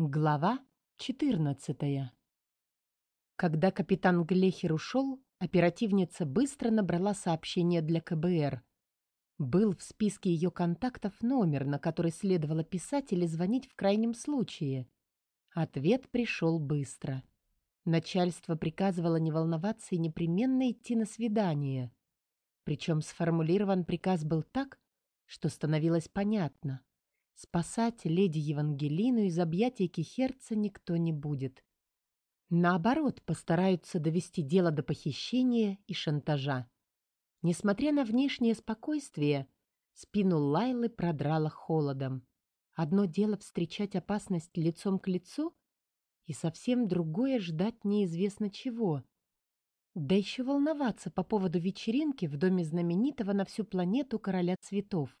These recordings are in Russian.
Глава 14 Когда капитан Глехер ушел, оперативница быстро набрала сообщение для КБР. Был в списке ее контактов номер, на который следовало писать или звонить в крайнем случае. Ответ пришел быстро. Начальство приказывало не волноваться и непременно идти на свидание. Причем сформулирован приказ был так, что становилось понятно. Спасать леди Евангелину из объятий Кихерца никто не будет. Наоборот, постараются довести дело до похищения и шантажа. Несмотря на внешнее спокойствие, спину Лайлы продрало холодом. Одно дело встречать опасность лицом к лицу, и совсем другое ждать неизвестно чего. Да еще волноваться по поводу вечеринки в доме знаменитого на всю планету короля цветов.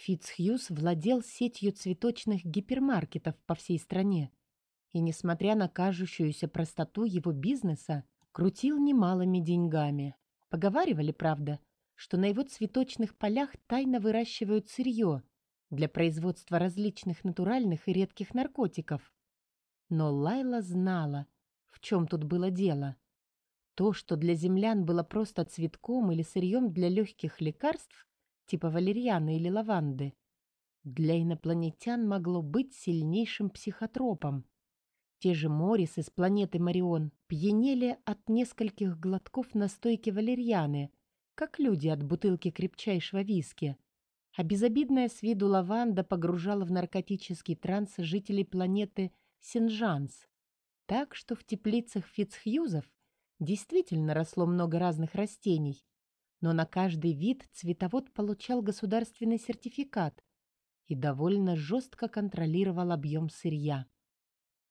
Фитцхьюз владел сетью цветочных гипермаркетов по всей стране. И, несмотря на кажущуюся простоту его бизнеса, крутил немалыми деньгами. Поговаривали, правда, что на его цветочных полях тайно выращивают сырье для производства различных натуральных и редких наркотиков. Но Лайла знала, в чем тут было дело. То, что для землян было просто цветком или сырьем для легких лекарств, типа валерьяны или лаванды, для инопланетян могло быть сильнейшим психотропом. Те же Морис из планеты Марион пьянели от нескольких глотков настойки валерьяны, как люди от бутылки крепчайшего виски. А безобидная с виду лаванда погружала в наркотический транс жителей планеты Синжанс. Так что в теплицах Фицхьюзов действительно росло много разных растений, но на каждый вид цветовод получал государственный сертификат и довольно жестко контролировал объем сырья.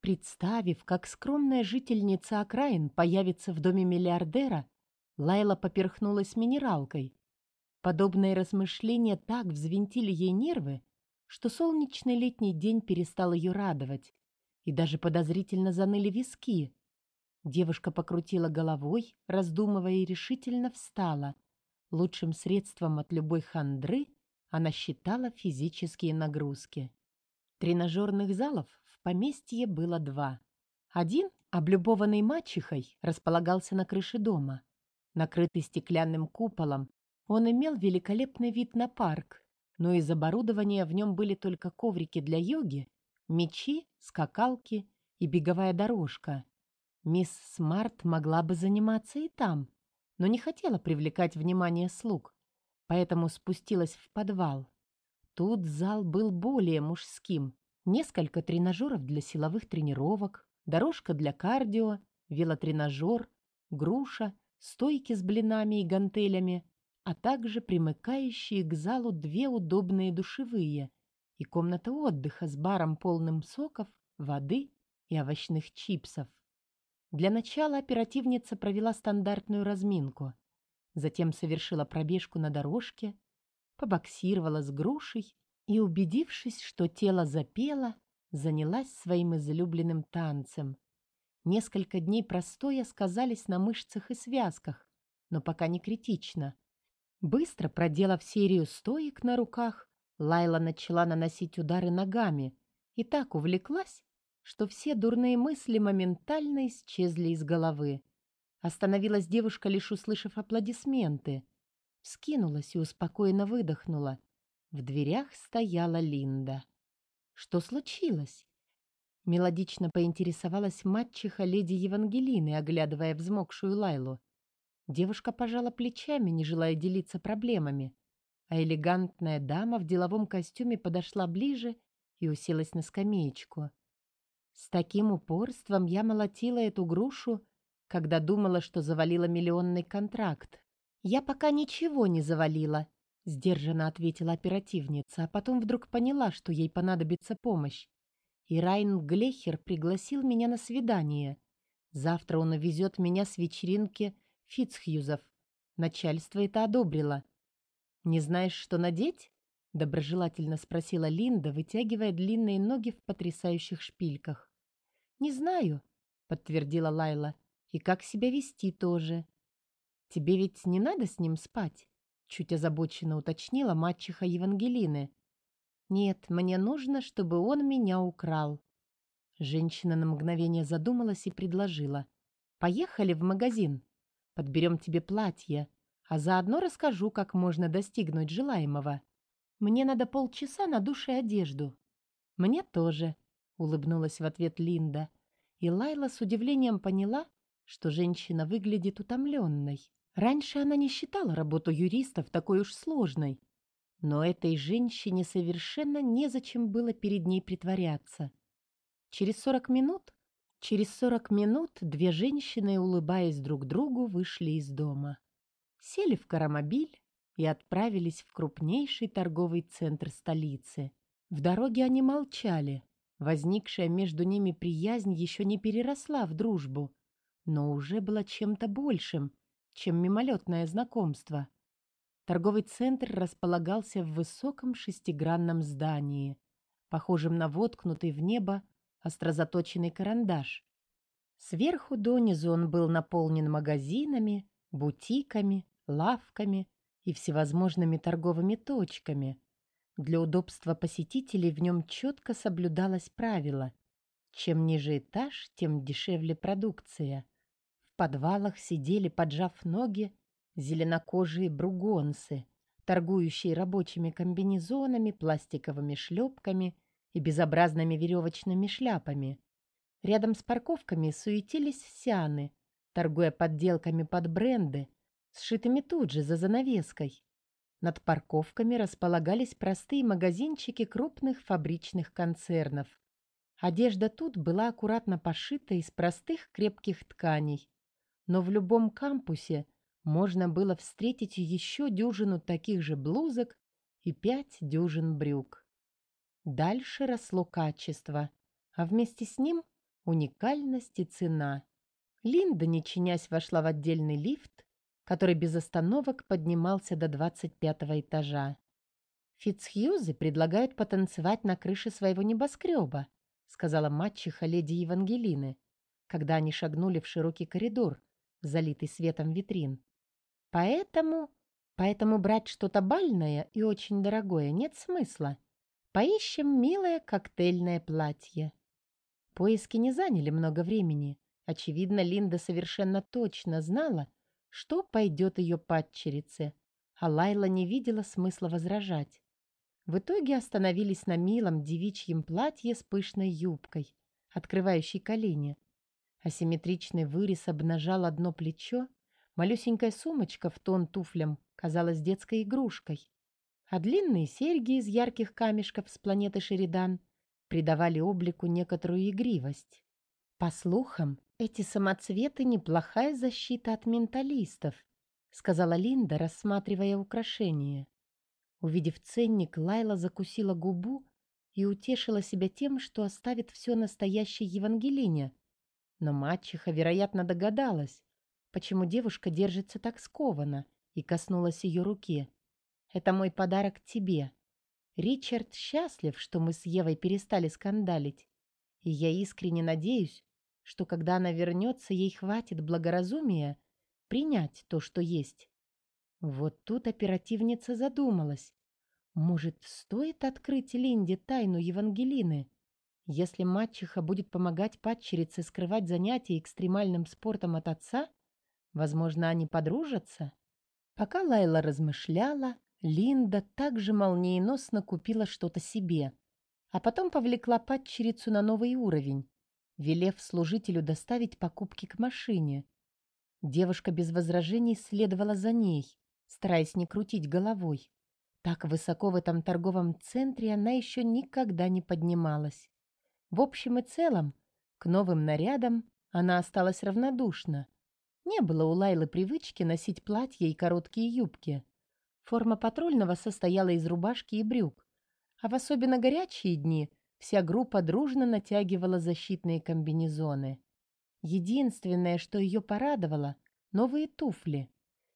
Представив, как скромная жительница окраин появится в доме миллиардера, Лайла поперхнулась минералкой. Подобные размышления так взвинтили ей нервы, что солнечный летний день перестал ее радовать, и даже подозрительно заныли виски. Девушка покрутила головой, раздумывая и решительно встала — Лучшим средством от любой хандры она считала физические нагрузки. Тренажерных залов в поместье было два. Один, облюбованный мачехой, располагался на крыше дома. Накрытый стеклянным куполом, он имел великолепный вид на парк, но из оборудования в нем были только коврики для йоги, мечи, скакалки и беговая дорожка. Мисс Смарт могла бы заниматься и там, но не хотела привлекать внимание слуг, поэтому спустилась в подвал. Тут зал был более мужским. Несколько тренажеров для силовых тренировок, дорожка для кардио, велотренажер, груша, стойки с блинами и гантелями, а также примыкающие к залу две удобные душевые и комната отдыха с баром полным соков, воды и овощных чипсов. Для начала оперативница провела стандартную разминку, затем совершила пробежку на дорожке, побоксировала с грушей и, убедившись, что тело запело, занялась своим излюбленным танцем. Несколько дней простоя сказались на мышцах и связках, но пока не критично. Быстро проделав серию стоек на руках, Лайла начала наносить удары ногами и так увлеклась, что все дурные мысли моментально исчезли из головы. Остановилась девушка, лишь услышав аплодисменты. Скинулась и успокоенно выдохнула. В дверях стояла Линда. «Что случилось?» Мелодично поинтересовалась матчиха леди Евангелины, оглядывая взмокшую Лайлу. Девушка пожала плечами, не желая делиться проблемами, а элегантная дама в деловом костюме подошла ближе и уселась на скамеечку. С таким упорством я молотила эту грушу, когда думала, что завалила миллионный контракт. «Я пока ничего не завалила», — сдержанно ответила оперативница, а потом вдруг поняла, что ей понадобится помощь. И Райн Глехер пригласил меня на свидание. Завтра он увезет меня с вечеринки Фицхьюзов. Начальство это одобрило. «Не знаешь, что надеть?» — доброжелательно спросила Линда, вытягивая длинные ноги в потрясающих шпильках. «Не знаю», — подтвердила Лайла. «И как себя вести тоже». «Тебе ведь не надо с ним спать?» Чуть озабоченно уточнила мачеха Евангелины. «Нет, мне нужно, чтобы он меня украл». Женщина на мгновение задумалась и предложила. «Поехали в магазин. Подберем тебе платье, а заодно расскажу, как можно достигнуть желаемого. Мне надо полчаса на душ и одежду». «Мне тоже», — улыбнулась в ответ Линда. И Лайла с удивлением поняла, что женщина выглядит утомленной. Раньше она не считала работу юристов такой уж сложной. Но этой женщине совершенно незачем было перед ней притворяться. Через сорок минут, через сорок минут две женщины, улыбаясь друг другу, вышли из дома. Сели в карамобиль и отправились в крупнейший торговый центр столицы. В дороге они молчали. Возникшая между ними приязнь еще не переросла в дружбу, но уже была чем-то большим, чем мимолетное знакомство. Торговый центр располагался в высоком шестигранном здании, похожем на воткнутый в небо острозаточенный карандаш. Сверху донизу он был наполнен магазинами, бутиками, лавками и всевозможными торговыми точками. Для удобства посетителей в нем четко соблюдалось правило «чем ниже этаж, тем дешевле продукция». В подвалах сидели, поджав ноги, зеленокожие бругонцы, торгующие рабочими комбинезонами, пластиковыми шлепками – и безобразными веревочными шляпами. Рядом с парковками суетились сианы, торгуя подделками под бренды, сшитыми тут же за занавеской. Над парковками располагались простые магазинчики крупных фабричных концернов. Одежда тут была аккуратно пошита из простых крепких тканей. Но в любом кампусе можно было встретить еще дюжину таких же блузок и пять дюжин брюк. Дальше росло качество, а вместе с ним уникальность и цена. Линда, не чинясь, вошла в отдельный лифт, который без остановок поднимался до 25 этажа. «Фицхьюзы предлагают потанцевать на крыше своего небоскреба», сказала мачеха леди Евангелины, когда они шагнули в широкий коридор, залитый светом витрин. «Поэтому... поэтому брать что-то бальное и очень дорогое нет смысла. Поищем милое коктейльное платье. Поиски не заняли много времени. Очевидно, Линда совершенно точно знала, что пойдет ее падчерице, а Лайла не видела смысла возражать. В итоге остановились на милом девичьем платье с пышной юбкой, открывающей колени. Асимметричный вырез обнажал одно плечо, малюсенькая сумочка в тон туфлям казалась детской игрушкой а длинные серьги из ярких камешков с планеты Шеридан придавали облику некоторую игривость. По слухам, эти самоцветы — неплохая защита от менталистов, сказала Линда, рассматривая украшение. Увидев ценник, Лайла закусила губу и утешила себя тем, что оставит все настоящей Евангелине. Но мачеха, вероятно, догадалась, почему девушка держится так скованно, и коснулась ее руки. Это мой подарок тебе. Ричард счастлив, что мы с Евой перестали скандалить. И я искренне надеюсь, что когда она вернется, ей хватит благоразумия принять то, что есть. Вот тут оперативница задумалась. Может, стоит открыть Линде тайну Евангелины? Если мачеха будет помогать падчерице скрывать занятия экстремальным спортом от отца, возможно, они подружатся? Пока Лайла размышляла, Линда также молниеносно купила что-то себе, а потом повлекла падчерицу на новый уровень, велев служителю доставить покупки к машине. Девушка без возражений следовала за ней, стараясь не крутить головой. Так высоко в этом торговом центре она еще никогда не поднималась. В общем и целом, к новым нарядам она осталась равнодушна. Не было у Лайлы привычки носить платья и короткие юбки. Форма патрульного состояла из рубашки и брюк, а в особенно горячие дни вся группа дружно натягивала защитные комбинезоны. Единственное, что ее порадовало — новые туфли.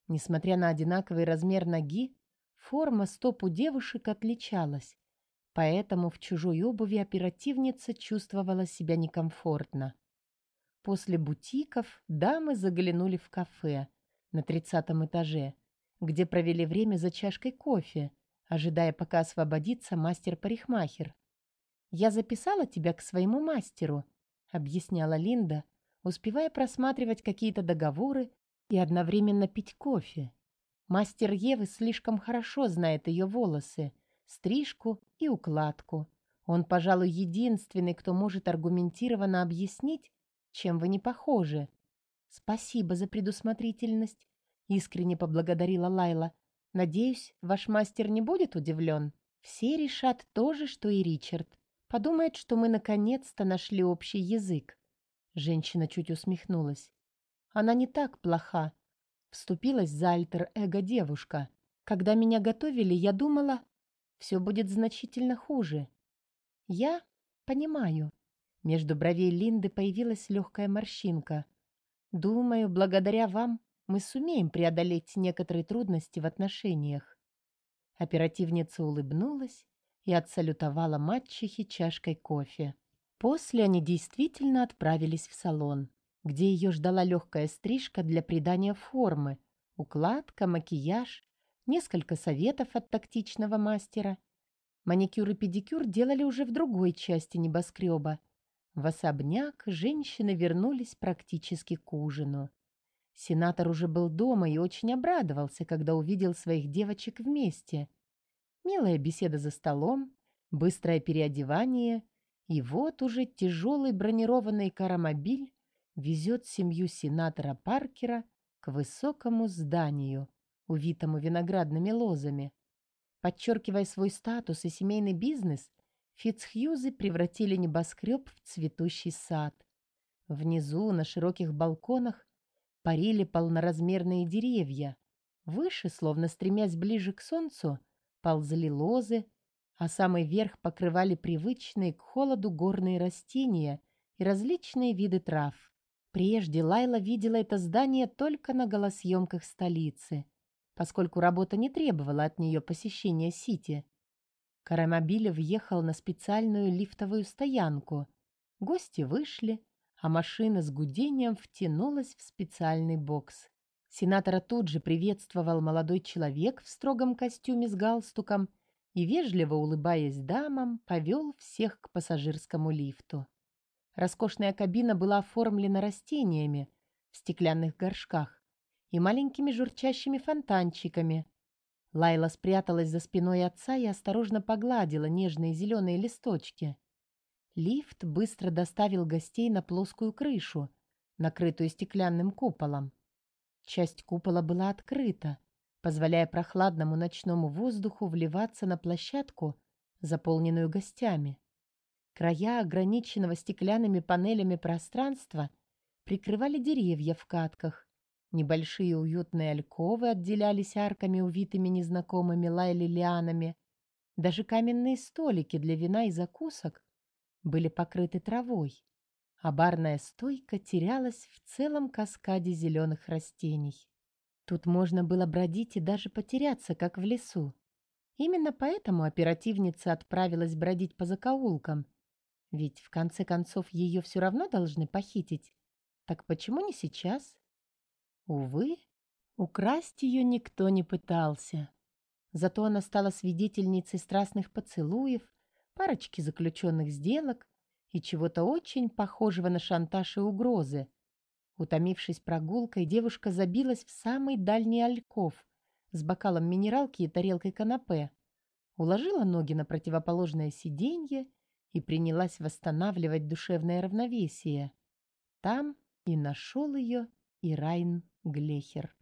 Несмотря на одинаковый размер ноги, форма стоп у девушек отличалась, поэтому в чужой обуви оперативница чувствовала себя некомфортно. После бутиков дамы заглянули в кафе на тридцатом этаже — где провели время за чашкой кофе, ожидая, пока освободится мастер-парикмахер. «Я записала тебя к своему мастеру», объясняла Линда, успевая просматривать какие-то договоры и одновременно пить кофе. Мастер Евы слишком хорошо знает ее волосы, стрижку и укладку. Он, пожалуй, единственный, кто может аргументированно объяснить, чем вы не похожи. Спасибо за предусмотрительность, искренне поблагодарила Лайла. Надеюсь, ваш мастер не будет удивлен. Все решат то же, что и Ричард. Подумает, что мы наконец-то нашли общий язык. Женщина чуть усмехнулась. Она не так плоха. Вступилась за альтер-эго девушка. Когда меня готовили, я думала, все будет значительно хуже. Я понимаю. Между бровей Линды появилась легкая морщинка. Думаю, благодаря вам мы сумеем преодолеть некоторые трудности в отношениях. Оперативница улыбнулась и отсалютовала мачехе чашкой кофе. После они действительно отправились в салон, где ее ждала легкая стрижка для придания формы, укладка, макияж, несколько советов от тактичного мастера. Маникюр и педикюр делали уже в другой части небоскреба. В особняк женщины вернулись практически к ужину. Сенатор уже был дома и очень обрадовался, когда увидел своих девочек вместе. Милая беседа за столом, быстрое переодевание, и вот уже тяжелый бронированный карамобиль везет семью сенатора Паркера к высокому зданию, увитому виноградными лозами. Подчеркивая свой статус и семейный бизнес, Фицхьюзы превратили небоскреб в цветущий сад. Внизу, на широких балконах, парили полноразмерные деревья. Выше, словно стремясь ближе к солнцу, ползли лозы, а самый верх покрывали привычные к холоду горные растения и различные виды трав. Прежде Лайла видела это здание только на голосъемках столицы, поскольку работа не требовала от нее посещения Сити. Карамобиль въехал на специальную лифтовую стоянку. Гости вышли, а машина с гудением втянулась в специальный бокс. Сенатора тут же приветствовал молодой человек в строгом костюме с галстуком и, вежливо улыбаясь дамам, повел всех к пассажирскому лифту. Роскошная кабина была оформлена растениями в стеклянных горшках и маленькими журчащими фонтанчиками. Лайла спряталась за спиной отца и осторожно погладила нежные зеленые листочки. Лифт быстро доставил гостей на плоскую крышу, накрытую стеклянным куполом. Часть купола была открыта, позволяя прохладному ночному воздуху вливаться на площадку, заполненную гостями. Края ограниченного стеклянными панелями пространства прикрывали деревья в катках. Небольшие уютные альковы отделялись арками, увитыми незнакомыми лайли лианами. Даже каменные столики для вина и закусок были покрыты травой, а барная стойка терялась в целом каскаде зеленых растений. Тут можно было бродить и даже потеряться, как в лесу. Именно поэтому оперативница отправилась бродить по закоулкам. Ведь, в конце концов, ее все равно должны похитить. Так почему не сейчас? Увы, украсть ее никто не пытался. Зато она стала свидетельницей страстных поцелуев, парочки заключенных сделок и чего-то очень похожего на шантаж и угрозы. Утомившись прогулкой, девушка забилась в самый дальний альков с бокалом минералки и тарелкой канапе, уложила ноги на противоположное сиденье и принялась восстанавливать душевное равновесие. Там и нашел ее и Райн Глехер.